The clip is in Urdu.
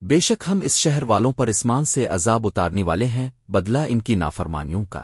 بے شک ہم اس شہر والوں پر اسمان سے عذاب اتارنے والے ہیں، بدلہ ان کی نافرمانیوں کا۔